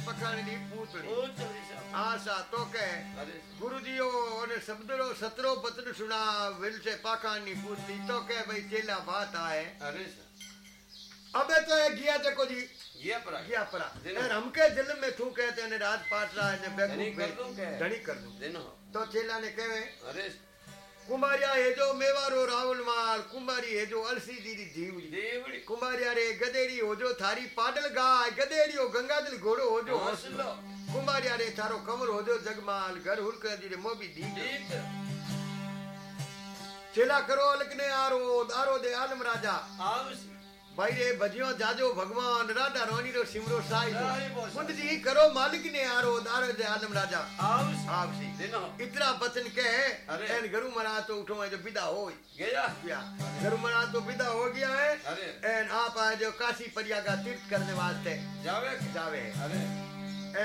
પકડની પૂતળી આશા તો કે ગુરુજીઓ અને શબ્દો સતરો પત્ર સુણા વિલશે પાકાની પૂતળી તો કે ભાઈ ચેલા વાત આય અબે તો એ ગયા તે કોઈ ગિયાપરા ગિયાપરા અને હમકે જલમ મે થૂ કહે તે અને રાત પાટ રહા છે ધણી કર દો તો ચેલા ને કહેવે અરે क्या? धनी कर दूँ दिन हो तो चेला ने कहे अरे कुमारिया हे जो मेवारो रावल माल कुमारी हे जो अलसी दीदी जीवड़ी देवड़ी कुमारिया रे गदेड़ी हो जो थारी पाडल गाय गदेड़ी हो गंगादल घोड़ो हो जो हौसलो कुमारिया रे थारो कमर भाई रे भजियो जाजो भगवान राधा रानी रो सिमरो साई बोल। जी करो मालिक ने आरो दारो दे आलम राजा आवसी आप सी दिन हो इतना बचन कह अरे। एन गरु मरा तो उठो है जो विदा हो गया गया गरु मरा तो विदा हो गया है अरे एन आप आए जो काशी परिया का तीर्थ करने वास्ते जावे जावे अरे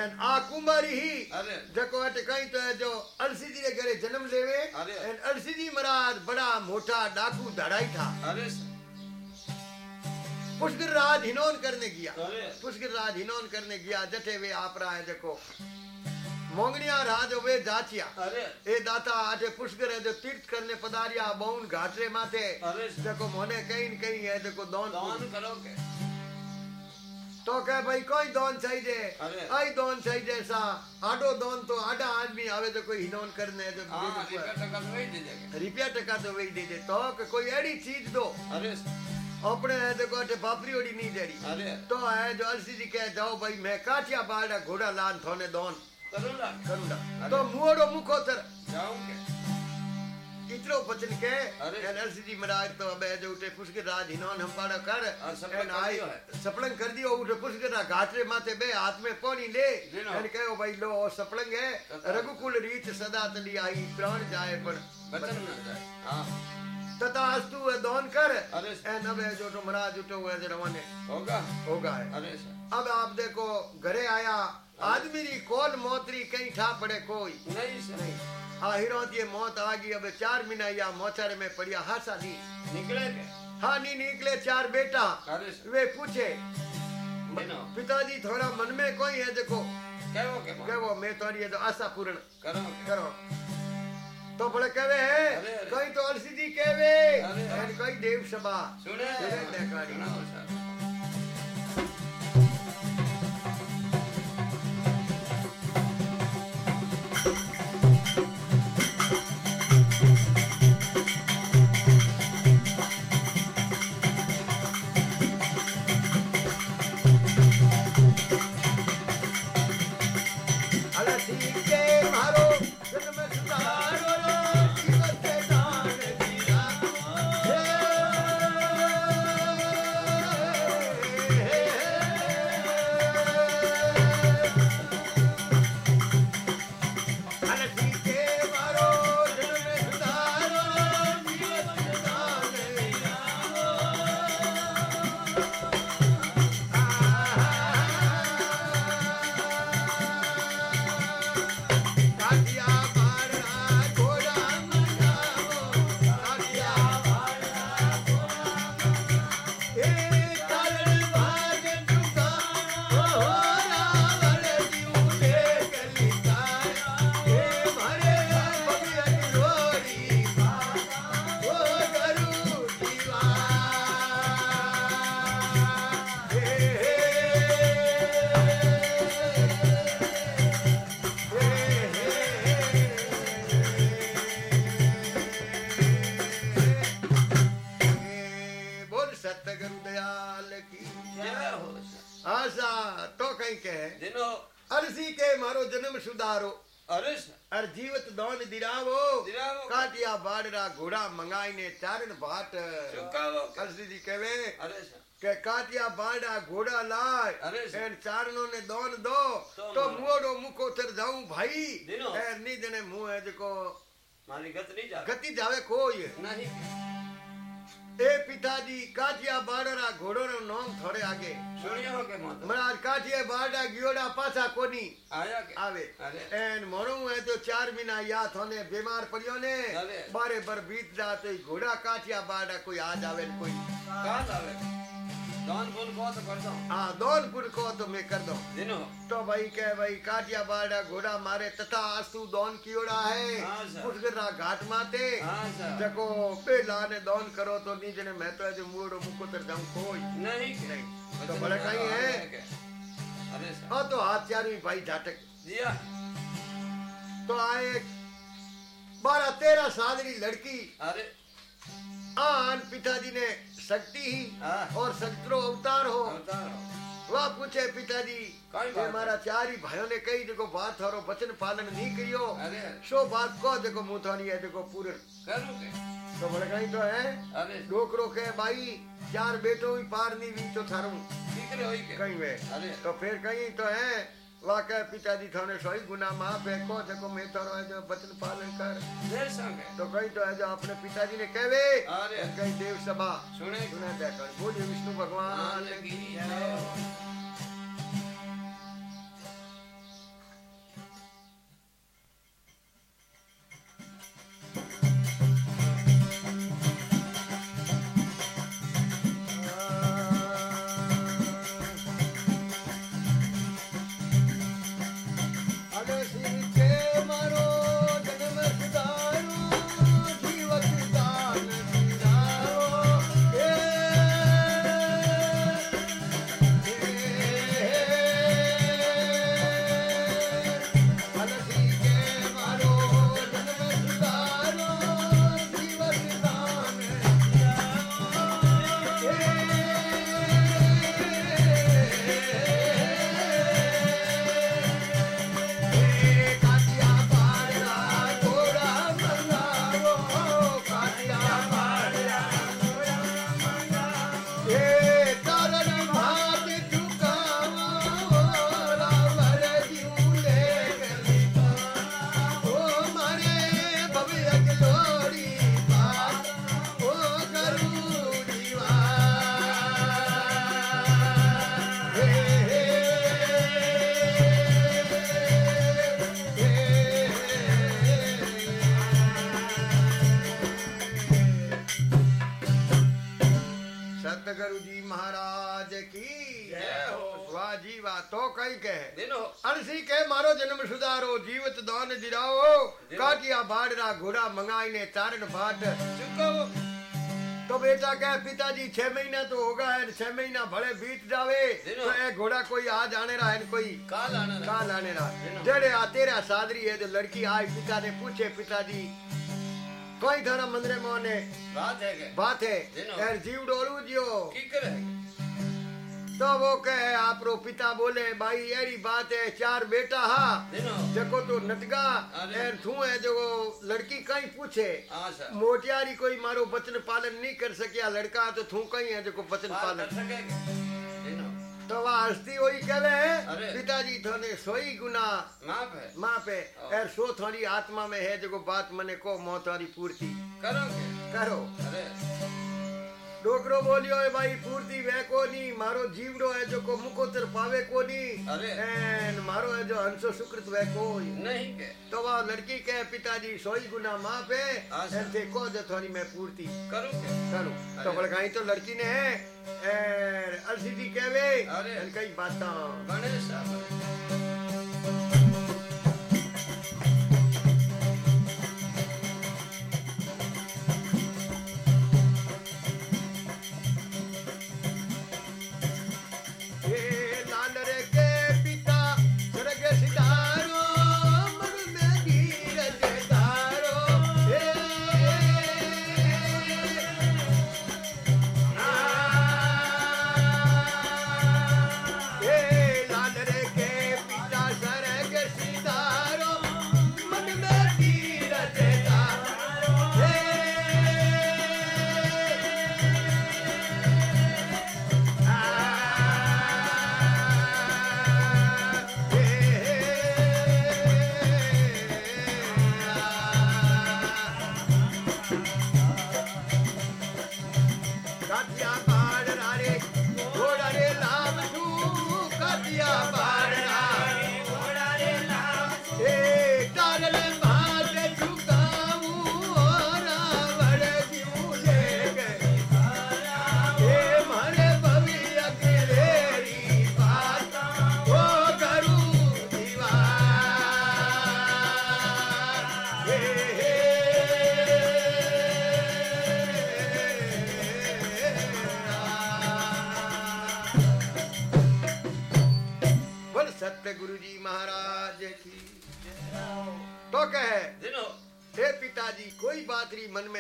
एन आ कुमारी ही जको अट कहीं तो है जो अलसी जी रे घरे जन्म लेवे। एन अलसी जी महाराज बड़ा मोटा डाकू धड़ाई था अरे पुष्कर राज हिनौन करने गया पुष्कर राज हिनौन करने गया जटे वे आप रहा है देखो। मोंगनिया राज वे जाचिया ए दाता आटे पुष्कर है जो तीर्थ करने पधारिया बाउन घाटरे माथे। देखो मोने कहीं कहीं है देखो दौन दान करो के तो कह भाई कोई दौन चाहिए आई दौन चाहिए सा आडो दौन तो आडा आदमी आवे तो कोई हिनौन करने जो हाँ टका तो वही दे देंगे। रुपया टका तो वही दे दे। तो कोई ऐसी चीज़ दो। अरे। अपने है देखो अटे बापरी ओड़ी नहीं देरी। तो है जो अलसी जी कह जाओ भाई मैं काटिया बाड़ा घोड़ा लान थोने दौन। करो ना करूँगा तो मुओड़ो मुखो तर। जाऊँगे इतरो बचन के अरे। अलसी जी महाराज तो अब जो उठे पुष्कर राज हिनौन हम पाड़ा कर एन कर आई है। सपलंग कर दियो उठे पुष्कर रा घाटरे माथे बे हाथ में पानी ले। एन कहो भाई लो सपलंग है। रघुकुल रीत सदा तली आई प्राण जाए पर। बचन ना जाए। हाँ। तथा अस्तु है दौन कर। अरे एन अब जो तो महाराज उठो हुए जो रवाने होगा। होगा है। अरे अब आप देखो घरे आया। आदमी री कौन मोतरी कहीं ठा पड़े कोई? नहीं नहीं। हाँ हीरो ये मौत आ गई अब चार महीना या मोचारे में पड़िया। हासा नहीं निकले हाँ नहीं निकले चार बेटा। अरे वे पूछे पिताजी थोड़ा मन में कोई है देखो। क्या हो के के मैं तोरी ये तो आशा पूर्ण करो। करो। तो बड़े कहवे है। कोई तो अलसी जी कहवे। और कोई देव सभा। सुने। के मारो दिरावो। काटिया बाड़रा घोड़ा मंगाई ने चारण भाट चुकावो के? अलसी जी कहे अरे सर के काटिया बाड़ा घोड़ा लाए अरे सर। एन चारणों ने दोन दो तो तो मारो। મારી ગત નહીં जाऊँ ગતિ જાવે કોઈ नी એ પિતાજી કાઠિયા બાળરા ઘોડોનો નામ થોડે આગે. સુણ્યો કે મોતો મહારાજ કાઠિયા બાળરા ગિયોડા પાછા કોની આવે? એન મરું હે તો ચાર મહિના યા થોને બીમાર પડ્યો ને. બારે બર બીત જા તો ઘોડા કાઠિયા બાળરા કોઈ આજ આવે ને કોઈ. કાલ આવે? दोन पुल को तो कर मैं कर दो। दिनो। तो भाई कह भाई काटिया बाड़ा घोड़ा मारे तथा आसू दोन कियोड़ा है। पुष्करा घाट माते। जको बेला ने दोन करो तो नीचे ने मैं तो ऐसे मुड़ो मुको तर कोई। नहीं नहीं तो बड़ा कहीं है। हाँ तो हाथ चारों भाई झाटक तो आए बारह तेरह साल की लड़की। अरे। आन पिताजी ने शक्ति ही। और शत्रु अवतार हो। वह पूछे पिताजी हमारा चार ही भाइयों ने कही देखो बात और वचन पालन नहीं करियो। सो बात को देखो मुथानी है देखो पूरे। तो भड़काई तो है। डोकरो के भाई चार बेटो पार नहीं भी तो थारू कहीं वे। तो फिर कहीं तो है। वाकई पिताजी थाने सही गुना माँ पे को जको मैं तो रहा जो बचन पालन कर। तो कहीं तो है जो अपने पिताजी ने कहवे अरे। कही देव सभा। सुने। सुने देखा बोलिए विष्णु भगवान। की नाई के अनसी के मारो जन्म सुधारो जीवत दान दिराओ काटिया बाड़रा घोड़ा मंगाई ने तारण भाट तो बेटा कह पिताजी छह महीना तो होगा है छह महीना भले बीत जावे तो ये घोड़ा कोई आज आने रहा है कोई? काल आने काल आने रहा जेड़े आ तेरा सादरी है जो लड़की आज पिता ने पूछे पिताजी कोई धर्म मंदिर मोने? बात है बात है। जीव डोलू जियो। की करे? तो वो कहे आप रो पिता बोले भाई यारी बात है चार बेटा हा। देखो तो नटगा और थू है जो लड़की कहीं पूछे। हाँ, मोटियारी कोई मारो वचन पालन नहीं कर सकिया लड़का तो थू कहीं है जो वचन पालन तो वह हस्ती वही कह रहे हैं पिताजी थोने सोई गुना। माफ़ है। माफ़ है। हाँ। और सो थोड़ी आत्मा में है जो बात मने को मोहतारी पूर्ति। करो करो। अरे। ડોકરો બોલ્યો એ ભાઈ પૂરતી વે કોની મારો જીવડો હે જો કો મુકોતર પાવે કોની અરે એન મારો હે જો હંસો સુકૃત વે કોઈ નહીં કે તો વા લડકી કે પિતાજી સોઈ ગુના માફ હે એન તે કો જો થોરી મે પૂરતી કરું કે કરું તો બળગાઈ તો લડકી ને હે અલસીડી કહેવે અરે કઈ બાતા ગણેશ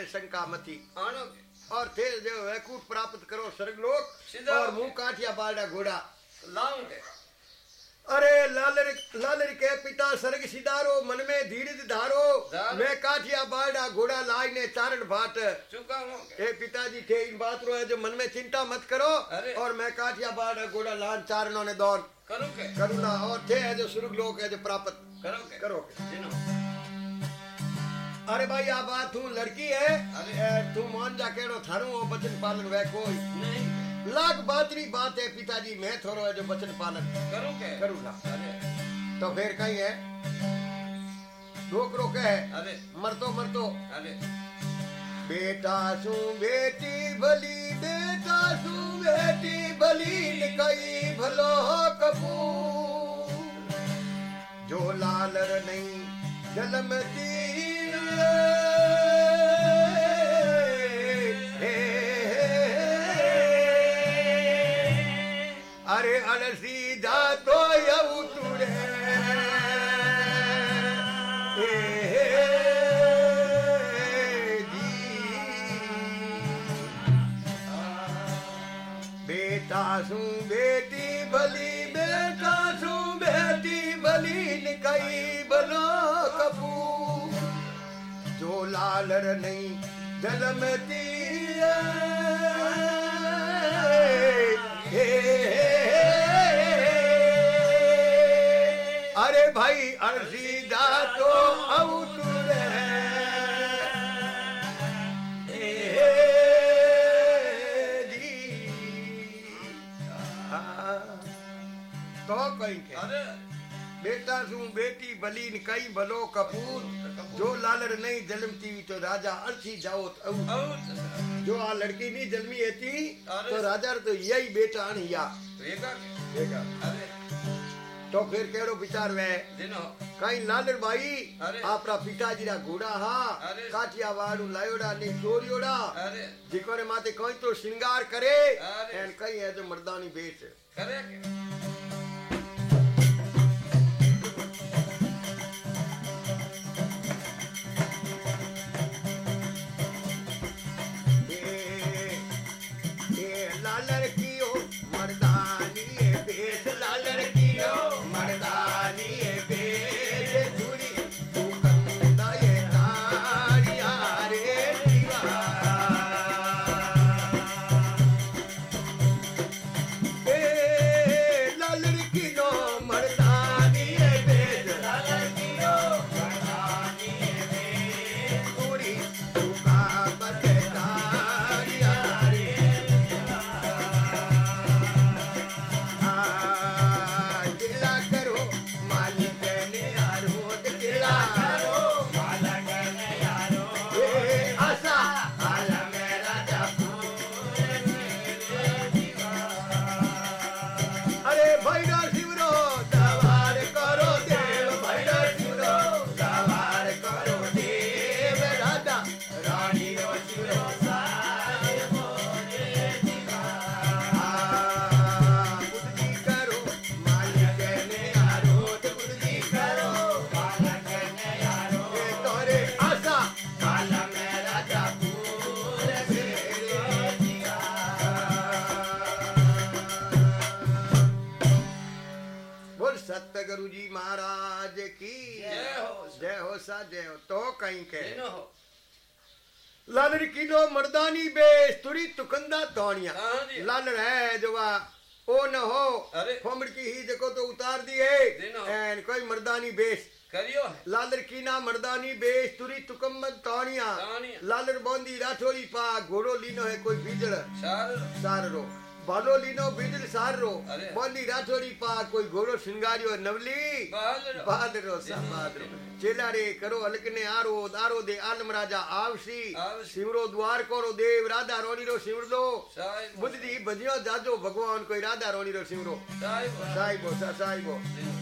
शंका मती और थे जो वैकुंठ प्राप्त करो स्वर्गलोक और मुँह काठिया बालडा घोड़ा। लाऊं के अरे लालर लालर के पिता स्वर्ग सिधारो मन में धीरज धारो। मैं काठिया बालडा घोड़ा लाई ने चारण भाट चुका हूँ। पिताजी थे इन बात रो है जो मन में चिंता मत करो और मैं काठिया बालडा घोड़ा लान चारणों ने दौड़। करूँ करुणा और थे है जो स्वर्ग लोक है जो प्राप्त करो के करो दिनो अरे भाई आ बात तू लड़की है? अरे। तू मान जा केड़ो थारू हो बचन पालन वह कोई। नहीं। लाख बातरी बात है पिताजी मैं थोड़ो है जो बचन पालन करूँ के? करूँगा अरे। तो फिर कहीं है? डोकरो कहे अरे। मरतो मरतो। अरे। बेटा सू बेटी भली बेटा सू बेटी भली कई भलो कपूर। जो लालर नहीं जलमती अरे अलसी जा तो लालर नहीं जलमती अरे भाई अर्जी दा तो अवतुर तो कहीं के? बेटा सू बेटी बलीन कई भलो कपूर। जो लालर नहीं जन्मती तो राजा अर्शी जाओ तो जो आ लड़की नहीं जन्मी थी तो राजा तो यही बेटा अणिया तो फिर केड़ो विचार वे कई लालर भाई। आपरा पिताजी रा घोड़ा हा। काठिया वाड़ू लायोड़ा ने चोरियोड़ा अरे जिको रे माते कोई तो श्रृंगार करे। एन कई है जो मर्दानी बेच करे के। हो। लालर किलो मर्दानी बेस तुरी तुकंदा तोणिया हाँ जी। लालर है जो वा ओ न हो। अरे। की ही जको तो उतार दिए दिनो। एन कोई मर्दानी बेस करियो है। लालर कीना मर्दानी बेस तुरी तुकम्मद तोणिया तानिया। लालर बोंदी राठोड़ी पा घोड़ो लीनो है कोई बीजड़। सार सार रो। बालो लीनो बीजल सार रो अरे। बोंदी राठोड़ी पा कोई घोड़ो श्रृंगारियो नवली। बहादुर बहादुर सा बहादुर चेला रे करो अलकने आरो दारो दे आलम राजा आवसी। आवसी। शिवरो द्वार कोरो देव राधा रोनी रो शिवरदो साहिब। बुद्ध दी भजियो जाजो भगवान कोई राधा रोनी रो शिवरो साहिब। साहिबो सा साहिबो। दिनो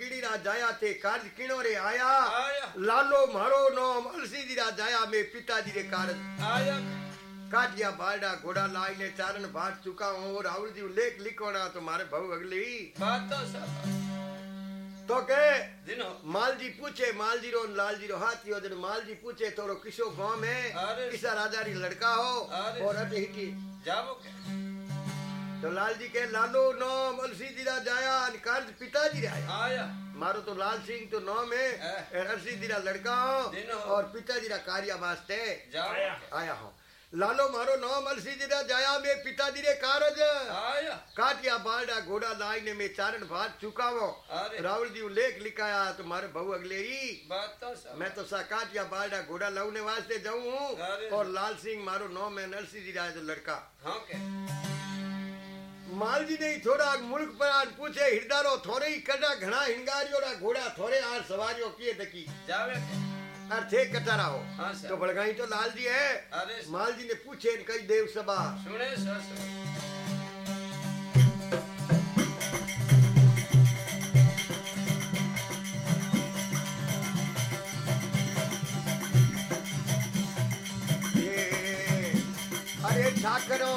तोरो नाम कीड़ी रा जाया थे कार्य किणो रे आया। लालो मारो नाम अलसी जी रा जाया में पिताजी रे कारज आया। काटिया बालडा घोड़ा लाई ने चारण बाट चुका हूँ और राहुल जी लेख लिखोना तो मारे भाऊ अगली। बात तो सब तो के दिनो। माल जी पूछे माल जी रो लाल जी रो हाथी हो जन माल जी पूछे तोरो किसो गाँव में किसा राजा री लड़का हो? और अटे हिटी जावो के। तो लाल जी के लालो नाम अलसी जी रा जाया कार्ज पिताजी रे आया। आया। मारो तो लाल सिंह तो नाम है अलसी जी रा लड़का हो। और पिताजी रा कार्य वास्ते। आया। के हो। लालो मारो नाम अलसी जी रा जाया में पिताजी रे कारज। आया। काटिया बालडा घोड़ा लाइन में चारण भात चुकावो। राहुल जी लेख लिखाया तो मारे बहु अगले ही बात तो मैं तो सा काटिया बालडा घोड़ा लवने वास्ते जाऊँ हूँ और लाल सिंह मारो नाम है नरसिंह जी राज लड़का। हाँ माल जी ने थोड़ा मुल्क पर आन पूछे हिरदारो थोड़े ही कड़ा घना हिंगारियो रा घोड़ा थोड़े आर सवारियो किए तकी जावे और थे कटारा हो हाँ सर। तो बड़गाई तो लाल जी है अरे माल जी ने पूछे कई देव सभा सुने ये अरे ठाकरो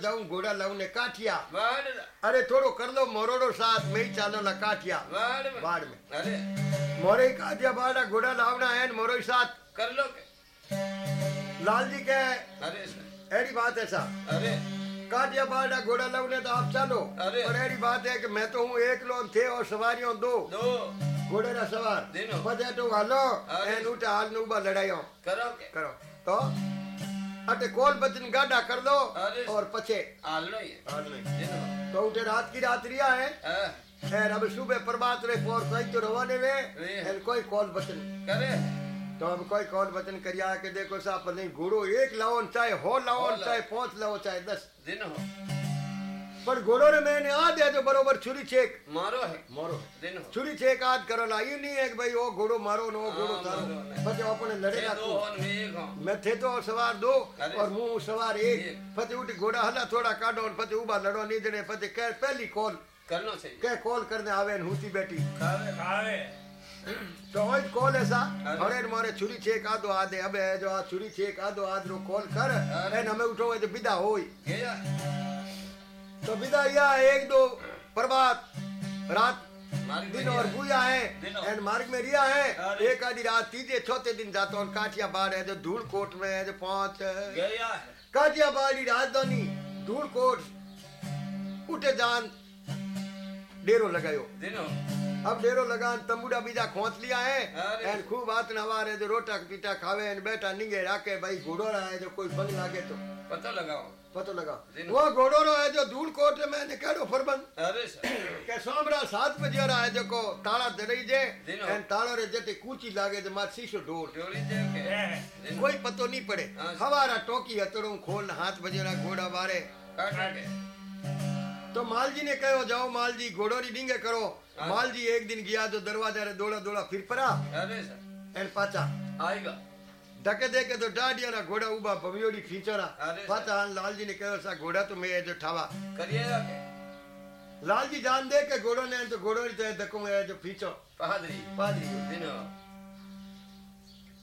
जाऊँ घोड़ा लाऊ ने काठिया। अरे थोड़ो कर लो मोरोड़ो साथ मैं चालो ना काठिया। बाढ़ में। अरे। मोरे काठिया बाड़ा घोड़ा लावना है मोरो साथ। कर लो के। लाल जी के अरे ऐसी बात है अरे। काटिया बाड़ा घोड़ा लवने तो आप चलो। और ऐसी बात है कि मैं तो हूँ एक लोग थे और सवारी दो, दो। घोड़े ना सवार। पता तो हालो एन उठा हाल नूबा लड़ाई करो करो। तो अटे कोल बचन गाढ़ा कर दो और पछे। ही। है में तो उठे रात की रात रिया है। हाँ, खैर अब सुबह प्रभात रे पोर कोई तो रवाने वे वे। एन कोई कॉल बचन। करे। तो अब कोई कॉल बचन करिया के देखो साहब नहीं घोड़ो एक लाओ चाहे हो लाओ। चाहे पाँच लाओ चाहे दस। दिन पर પણ ઘોડો ને મેં આ દેજો બરોબર છુરી છેક. મારો હે. મારો. છુરી છેક આજ કરો. ના ઈ નહીં કે ભાઈ ઓ ઘોડો મારો નો ઘોડો તારો. પછી આપણે લડે રાખું મેં થે તો સવાર દો ઓર હું સવાર એક. પછી ઉઠી ઘોડા હલા થોડા કાઢો ને પછી ઊભા લડો નીચે પછી કે પહેલી કોલ. કરનો છે. કે કોલ કરને આવે ને હુતી બેટી આવે આવે તો હોય કોલ એસા હવે મારે છુરી છે એક આદો આદે હવે જો આ છુરી છે એક આદો આદરો કોલ કર. એને અમે ઉઠો હોય તો બીદા હોય. तो विदा या एक दो प्रभात रात दिन और भूया है। एंड मार्ग में रिया है। एक आधी रात तीजे चौथे दिन जाता और काठिया बाढ़ है जो धूल कोट में है जो पाँच है। गया काठिया बाड़ी राजधानी धूल कोट उठे जान डेरो लगायो जिनो अब डेरो लगान तंबूड़ा बीजा खोच लिया है अरे। एंड खूब हाथ नवार है जो रोटा पीटा खावे एंड बैठा निंगे राके भाई घोड़ो रहा है जो कोई बंग लागे तो पता लगाओ पतो लगा दिन। वो घोड़ो रो है जो धूल कोट में ने कहो फरबंद अरे सर કે સોમરા સાત બજે રા है जको ताला दरई जे दिनो। एन तालो रे जटे कूची लागे जे मार शीशो ढोल डोली दे के હે. जिनो कोई पतो नहीं पड़े हाँ। हवारा टोकी हतड़ू खोल हाथ बजेरा घोड़ा बारे काट तो माल जी ने कहो जाओ माल जी घोड़ो री डिंगे करो हाँ। माल जी एक दिन गया जो दरवाज़ा रे दौड़ा दौड़ा फिर परा एन पाचा आएगा धके दे के तो डाडिया ना घोड़ा उबा भवियोड़ी खींचोरा पाचा हाँ लाल जी ने कहो सा घोड़ा तो मैं जो ठावा करिएगा के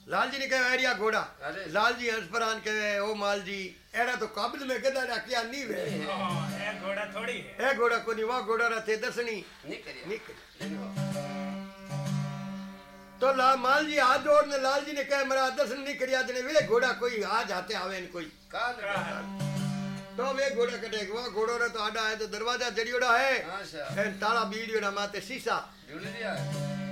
लाल जी ने कहे एरिया घोड़ा। लाल जी हंसपरान कहे ओ माल जी एड़ा तो काबिल में गदा डाकिया नी वे। हाँ, ए घोड़ा थोड़ी है। ए घोड़ा कोनी वा घोड़ा रा थे दसनी नी करिया। नी करिया। तो ला माल जी हाथ जोड़ ने लाल जी ने कहे मरा दसन नी करिया जने वे घोड़ा कोई आ जाते आवे न कोई। काल तो वे घोड़ा कटे वा घोड़ो रा तो आड़ा है तो दरवाज़ा जड़ियोड़ा है। हाँ सर ताला बीड़ियोड़ा माते शीशा। झूल रिया है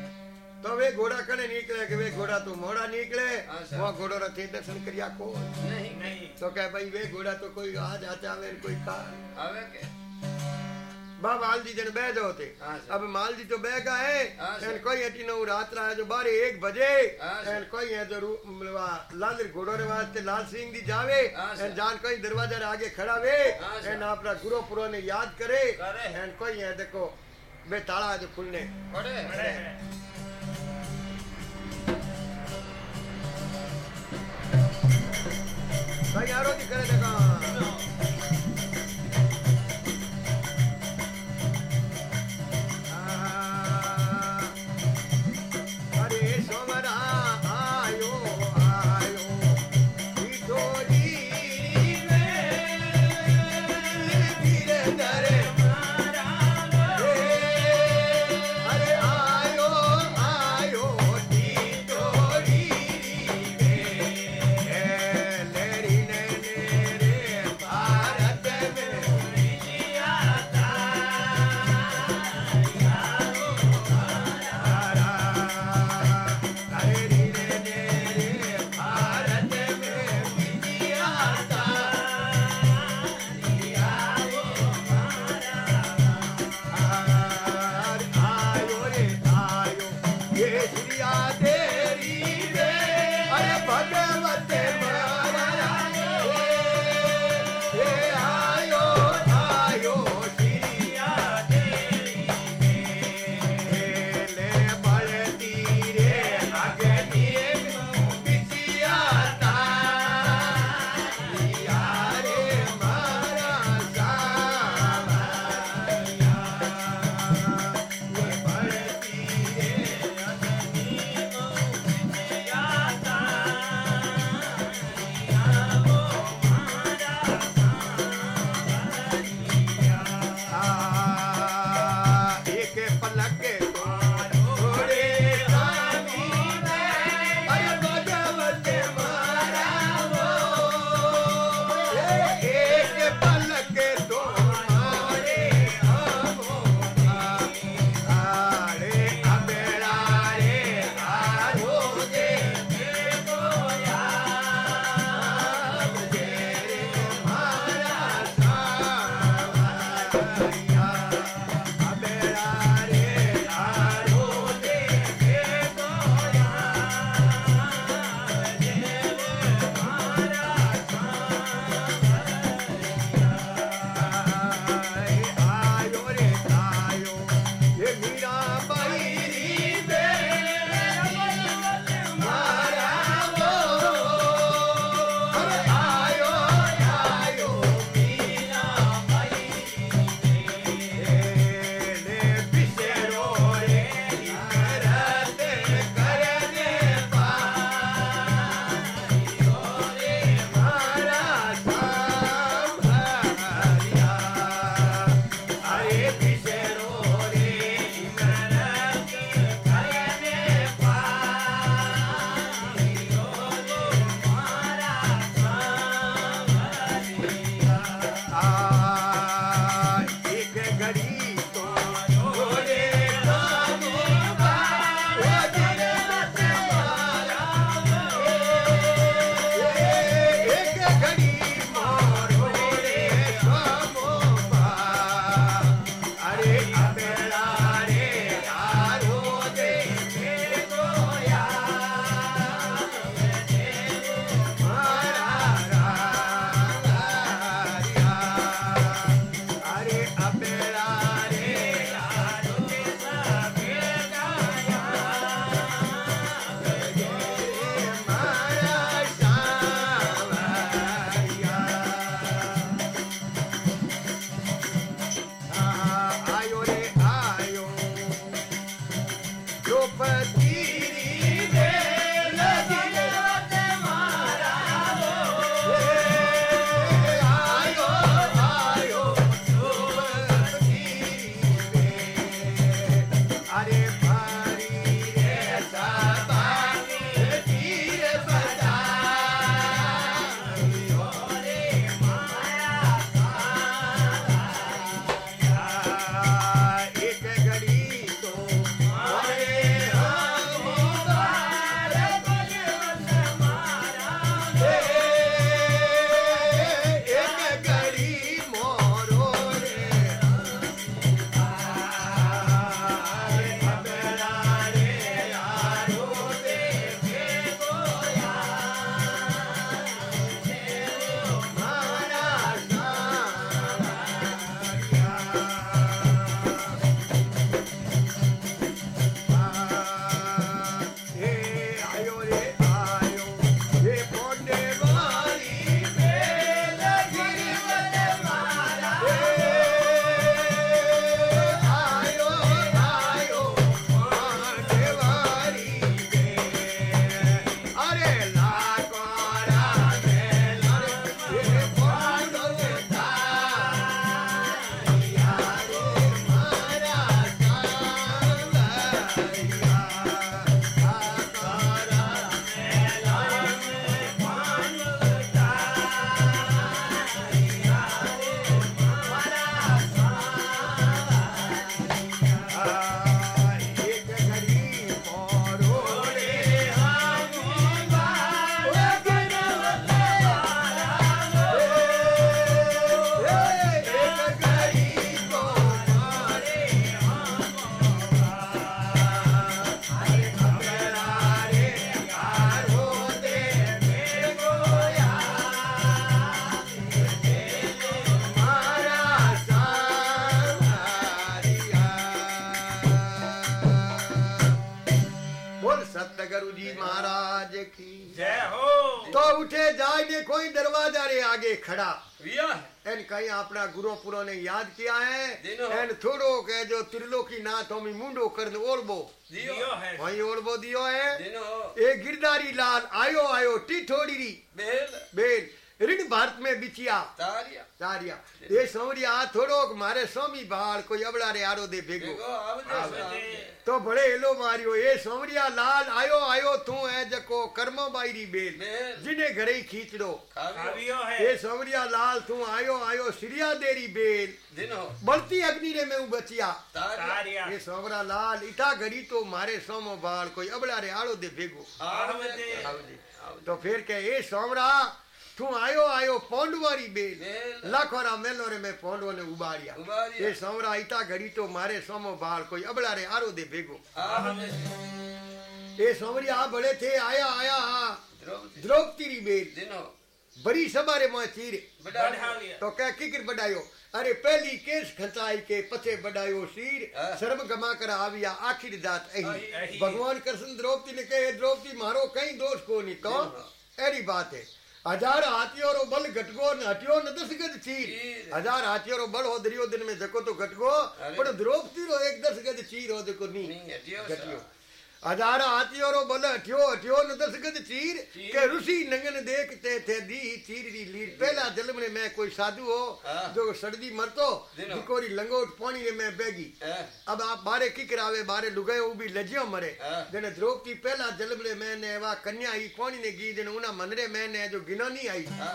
वे घोड़ा कने निकले कि वे घोड़ा तो मोड़ा निकले हाँ, सर। वो घोड़ो रहते दर्शन करिया को नहीं નહીં तो कह भाई वे घोड़ा तो कोई आ जाते आवे न कोई का आवे के बा माल जी जन बह जाओ थे। अब माल जी तो बह गए हाँ। एन कोई हटी नौ रात रहा है जो बारह एक बजे। एन कोई है जो लाल घोड़ो रे वास्ते लाल सिंह दी जावे। एन जान कोई दरवाज़ा रे आगे खड़ा वे। एन अपना गुरु पुरो ने याद करे करे। एन कोई है देखो बे ताला जो खुलने पड़े Saiaro di Credegone. Thank you. है। वही ओलबो दियो है। दिनो। ए गिरधारी लाल आयो आयो टीठोड़ी री। बेल। बेल। ऋण भारत में बिचिया तारिया। तारिया। ये सौरिया थोड़ो मारे स्वामी बाल कोई अबड़ा रे आरो दे भेगो। तो बड़े हेलो मारियो ये सोमरिया लाल आयो आयो तू है जको कर्मो बाईरी बेल। जिने घरे ही खींचड़ो। ये सोमरिया लाल तू आयो आयो सिरिया देरी बेल। बढ़ती अग्नि रे मैं बचिया। ये सोमरा लाल इटा घड़ी तो मारे सोमो बाल कोई अबड़ा रे आड़ो दे भेगो। तो फिर कह ये सोमरा તો ફેર કે એ સોમરા તું આયો આયો પોંડવારી બેલ बेल લાખોરા મેલો રે મેં પોંડવો ને ઉબાડ્યા એ उबारिया સૌરા ઈટા ઘડી તો મારે સોમો બાળ કોઈ અબળા રે આરો દે ભેગો आवजे એ સોમરિયા ભળે થે આયા આયા હા द्रौपदी દ્રૌપદી રી બેલ दिनो ભરી સબારે માં ચીર बड़ा બઢાવ્યા તો કે કિકર બડાયો અરે પહેલી કેસ ખંચાઈ કે પછે બડાયો શીર હા. શર્મ ગમા કર આવ્યા આખિર જાત અહી અહી, અહી. ભગવાન કૃષ્ણ દ્રૌપદી ને કહે દ્રૌપદી મારો કઈ દોષ કો નહીં તો એની બાત है हज़ार हाथियों रो बल घटगो न हटियो न दस गज चीर। हज़ार हाथियों रो बल हो दरियो दिन में जको तो घटगो। पर द्रौपदी रो एक दस गज चीर हो देखो हटियो घटियो हज़ार हाथियों रो बल हटियो हटियो न दस गज चीर। के ऋषि नंगन देखते थे दी चीर री लीर पहला जन्म में मैं कोई साधु हो हाँ। जो सर्दी मरतो दिकोरी लंगोट पानी रे मैं बेगी अब आप बारे की करावे बारे लुगाए उबी लजियो मरे हाँ। जने द्रौपदी पहला जन्म ले मैंने वा कन्या आई पानी ने गी जने उना मनरे मैंने जो गिनोनी आई हाँ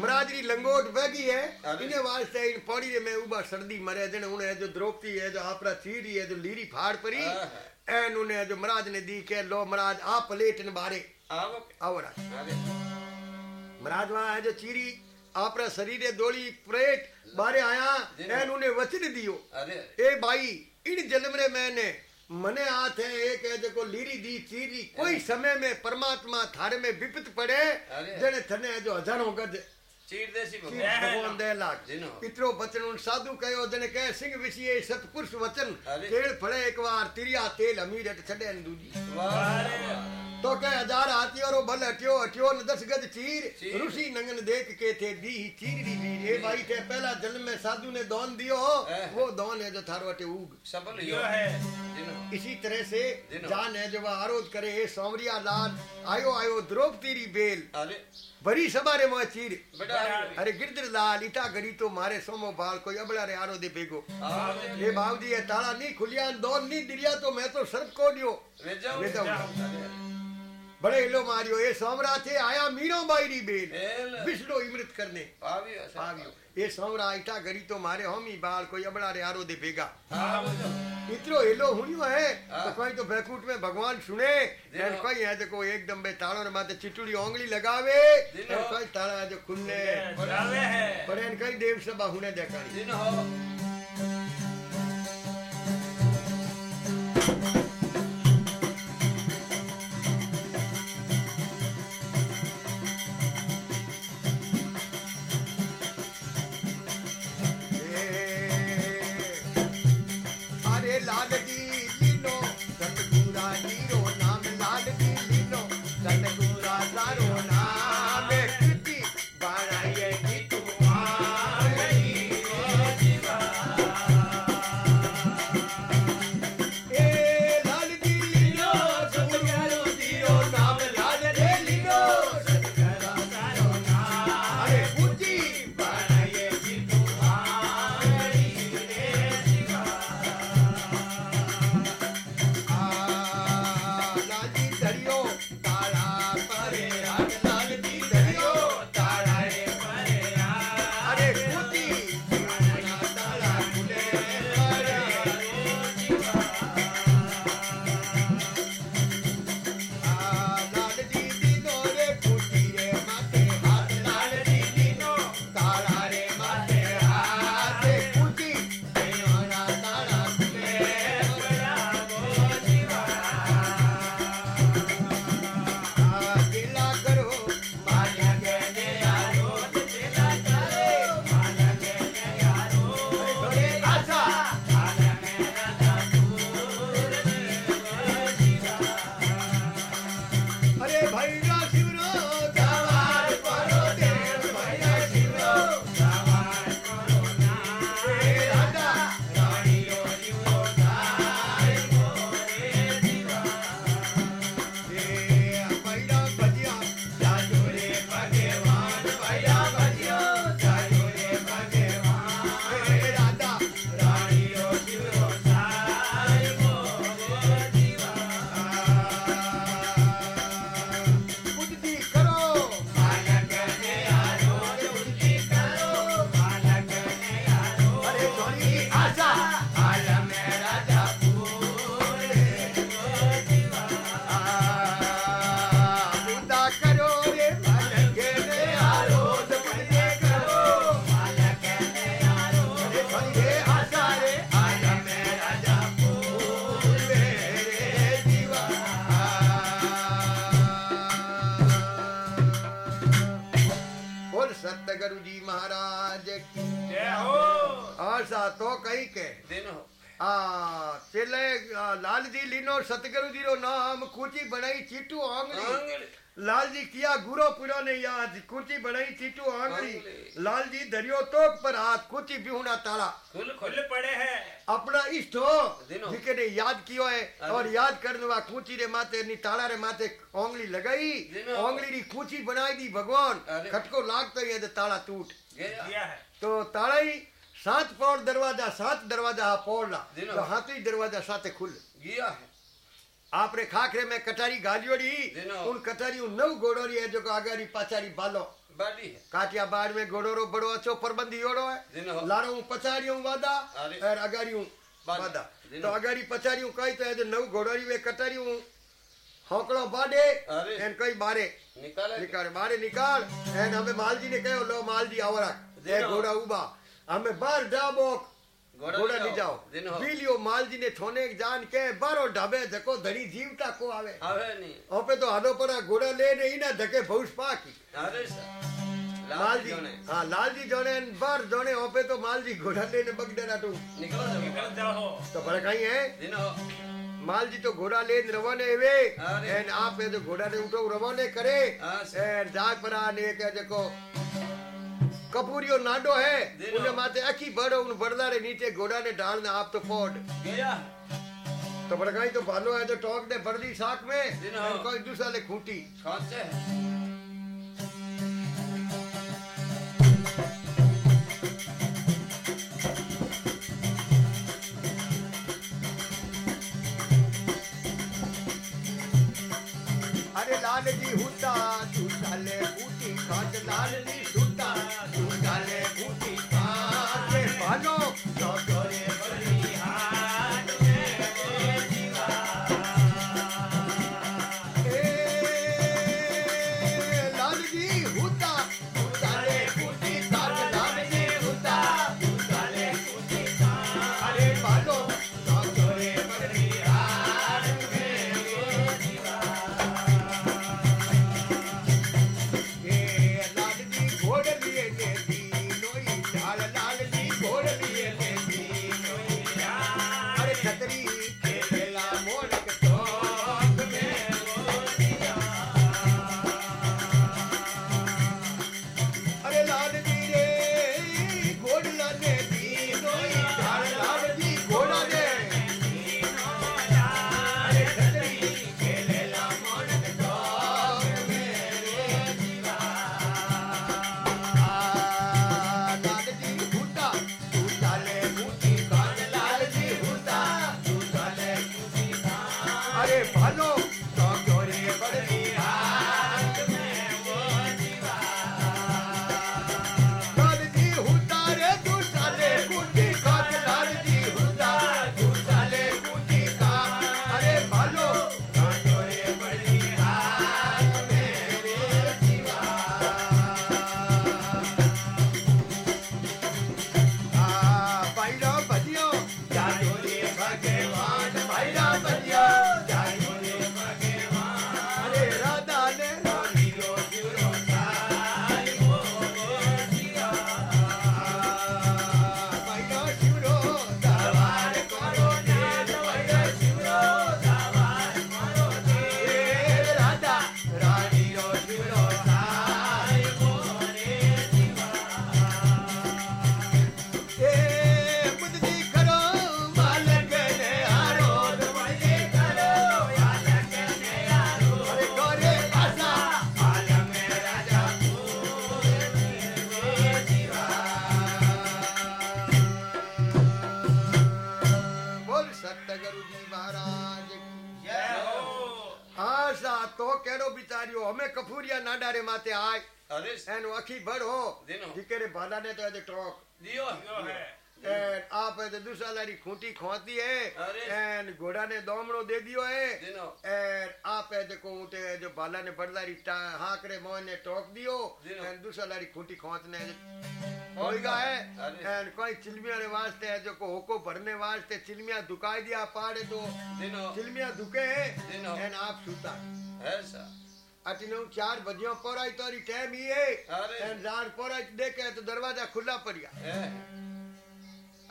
मराजरी लंगोट बेगी है अरे। इने वास्ते इन रे में उबा सर्दी मरे जने उन्हें जो द्रौपदी है जो आपरा चीरी है जो लीरी फाड़ परी हाँ। एन उन्हें जो महाराज ने दी के लो महाराज आ प्लेट ने बारे। आवो आवरा अरे महाराज वहाँ है जो चीरी आपरा शरीरे दोली प्लेट बारे आया। एन उन्हें वचन दियो। अरे ए भाई इन जन्म रे मैंने मने हाथ है एक है जो लीरी दी चीरी कोई समय में परमात्मा थारे में विपत पड़े जने थने जो हज़ारों गज चीर देसी चीर भगवान भगवान दे लाग जिनो। इतरो बचन उन साधु कयो जने कहे सिंह विषय सतपुरुष वचन अरे। केड़ फड़े एक बार तिरिया तेल अमीर अट छड़े न दूजी वाह तो कहे हजार हाथियों रो बल हटियो हटियो न दस गज चीर चीर। ऋषि नंगन देख के थे दी चीर दी लीर ए भाई थे पहला जन्म में साधु ने दान दियो है। वो दान है जो थारो अटे उग सफल આવ્યો यो હે दिनो इसी तरह से दिनो। जान है जो वह आरोध करे हे सांवरिया लाल आयो आयो द्रौपदी री बेल अरे भरी सबारे माँ चीर बड़ा अरे गिरधर लाल इटा घड़ी तो मारे सोमो बाल कोई अबड़ा रे आरो दे बेगो आवो ये बावजी है ताला नहीं खुलिया दौन नहीं दिलिया तो मैं तो ಬಳೆಯಲ್ಲೋ ಮಾರಿಯೋ ಏ ಸಾಮ್ರಾತೆ ಆಯಾ ಮೀನೋ ಬಾಯಿರಿ ಬೇಲ್ ಬಿಸ್ಡೋ ಇಮೃತ್ ಕರ್ನೆ ಪಾವಿಯೋ ಪಾವಿಯೋ ಏ ಸಾಮ್ರ ಆಯ್ತಾ ಗರಿ ತೋ ಮಾರೆ ಹೋಮಿ ಬಾಳ್ को अबड़ा रे आरो दे भेगा। हाँ, हाँ, इतरो हेलो हुनियो है हाँ। तो कोई तो बैकुंठ में भगवान सुने और कोई है देखो एकदम बे ताड़ो रे माथे चिटुड़ी ओंगली लगावे और कोई ताड़ा जो खुले बोलावे है। पर इन कई देव सभा हुने देखाड़ी दिन हो। जी दरियो तोक पर हाथ कूची बिहुना ताला। खुल खुल पड़े हैं। अपना इष्ट हो जिके ने याद कियो है और याद करने वा कूची रे माथे नी ताला रे माथे ओंगली लगाई ओंगली री कूची बनाई दी भगवान। खटको लागतो है तो ताला टूट गया है। तो ताला ही सात पौड़ दरवाज़ा सात दरवाज़ा हा पौड़ला। तो हाथी दरवाज़ा साथे खुल। गया है। आपरे खाखरे में कटारी गालियोड़ी उन कटारी उन नव गोड़ोरी है जो को आगारी पाचारी बालो। बाडी है। काटिया बाड़ में गोड़ोरो बड़ो अच्छो परबंदी ओड़ो है। लारो हूँ पचारियों वादा और अगारियों वादा। तो अगारी पचारियों कई तो है नव गोड़ोरी वे कटारियों होकड़ो बाडे एन कई बारे। निकाल। निकाल बारे निकाल एन हमें मालजी ने कहो लो मालजी आवरा जय घोड़ा उबा हमें बार जा घोड़ा घोड़ा ले ले जाओ। दिनो। बीलियो मालजी ने थोने जान के बारो ढाबे धको धड़ी जीवता को आवे। आवे नहीं। ओपे तो हालो पड़ा घोड़ा ले नहीं ना धके भौस पाकी अरे सा। लाल मालजी जोने। हाँ लालजी जोने न बार जोने ओपे तो मालजी घोड़ा लेने बगडेरा तू। निकलो जब निकल जाओ। तो बड़ा कहीं है? दिनो मालजी तो घोड़ा लेन रवाने अरे। एन आप ए हाँ, कपूरियो नाडो है। उन्हें माथे अखी बड़ो उन बड़दा रे नीचे घोड़ा ने डाल ने आप तो फोड़। है तो बड़ा कहीं तो भालो है जो टोक दे बड़दी साख में कोई दूसरा ले खूंटी। कान अरे है। अरे। एन घोड़ा ने दोमड़ो दे दियो है। दिनो। एन आप है देखो उठे जो बाला ने बड़लारी टा- हाकरे मोह ने टोक दियो। दिनो। एन दूसरा लारी खूंटी खोतने होएगा है। एन कोई चिलमिया रे वास्ते है जो को होको भरने वास्ते चिलमिया दुकाई दिया पाड़े तो। चिलमिया दुके है। एन आप सूता। है सा। अटिनो चार बजियो पोराई तोरी टाइम ही है। अरे। एन पोराई देखे तो दरवाज़ा खुला पड़िया। है।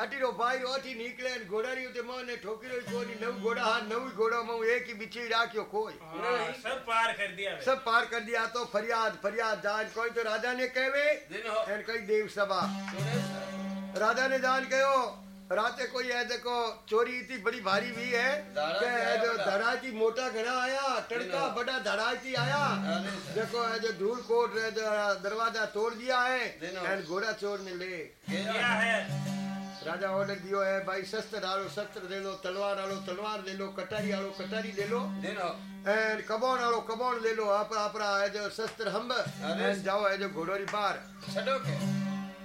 અટીરો ભાઈ અટી નીકળે ને ઘોડાની ઉતે મને ઠોકીરો કોઈ નવ ઘોડા હા નવ ઘોડા માં એક ही बिछी राख्यो कोई हाँ, सब पार कर दिया वे। सब पार कर दिया तो फरियाद फरियाद जान कोई तो राजा ने कहवे दिनो एन कई देव सभा सुने सर राजा ने जान कहो राते कोई है देखो चोरी इतनी बड़ी भारी भी है धाड़ा कि भी आया है जो बड़ा। धड़ा की मोटा घड़ा आया तड़का दिनो। बड़ा धड़ा की आया अरे सर देखो है जो धूल कोट है जो दरवाजा तोड़ दिया है दिनो। एन घोड़ा चोर ने ले क्या गया है राजा ऑर्डर दियो है भाई शस्त्र आलो शस्त्र ले लो तलवार आलो तलवार ले लो कटारी आलो कटारी ले लो। दिनो एन कबोन आलो कबोन ले लो आप अपना है जो शस्त्र हम्ब। अरे। एन जाओ है जो घोड़ोरी पार। छड़ो के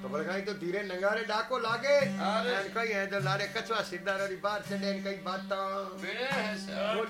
तो बोले कहीं तो धीरे नंगारे डाको लागे। एन कहीं है जो लारे कछवा सिद्धार री बात चढ़े एन कहीं बात बिने है सर।